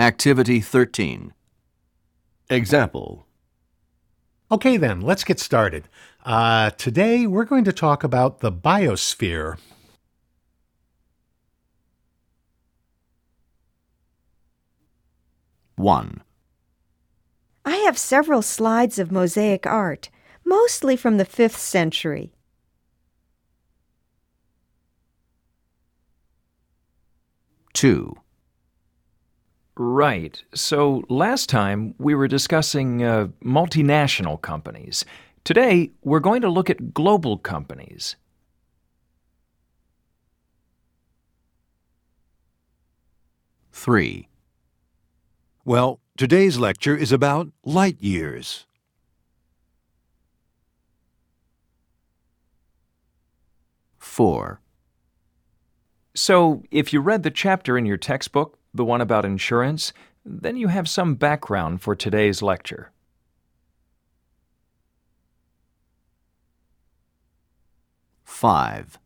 Activity 13. Example Okay, then, let's get started. Uh, today, we're going to talk about the biosphere. One. I have several slides of mosaic art, mostly from the 5th century. Two. Right. So last time we were discussing uh, multinational companies. Today we're going to look at global companies. Three. Well, today's lecture is about light years. Four. So if you read the chapter in your textbook, the one about insurance, then you have some background for today's lecture. Five.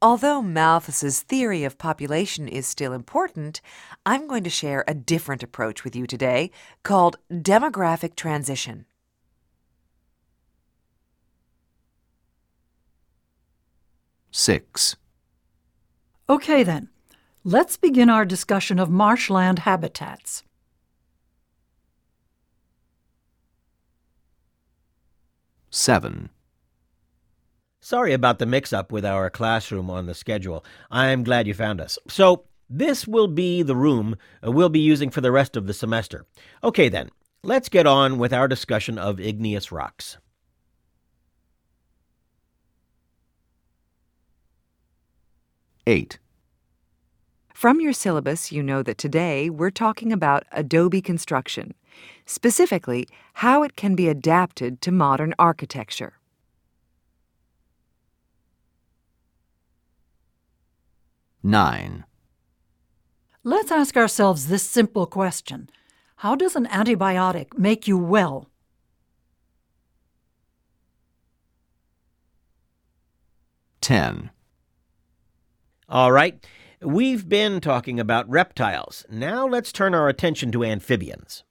Although Malthus's theory of population is still important, I'm going to share a different approach with you today called demographic transition. Six. Okay, then. Let's begin our discussion of marshland habitats. Seven. Sorry about the mix up with our classroom on the schedule. I'm glad you found us. So, this will be the room uh, we'll be using for the rest of the semester. Okay, then, let's get on with our discussion of igneous rocks. Eight. From your syllabus, you know that today we're talking about adobe construction, specifically how it can be adapted to modern architecture. Nine. Let's ask ourselves this simple question How does an antibiotic make you well? Ten. All right, we've been talking about reptiles. Now let's turn our attention to amphibians.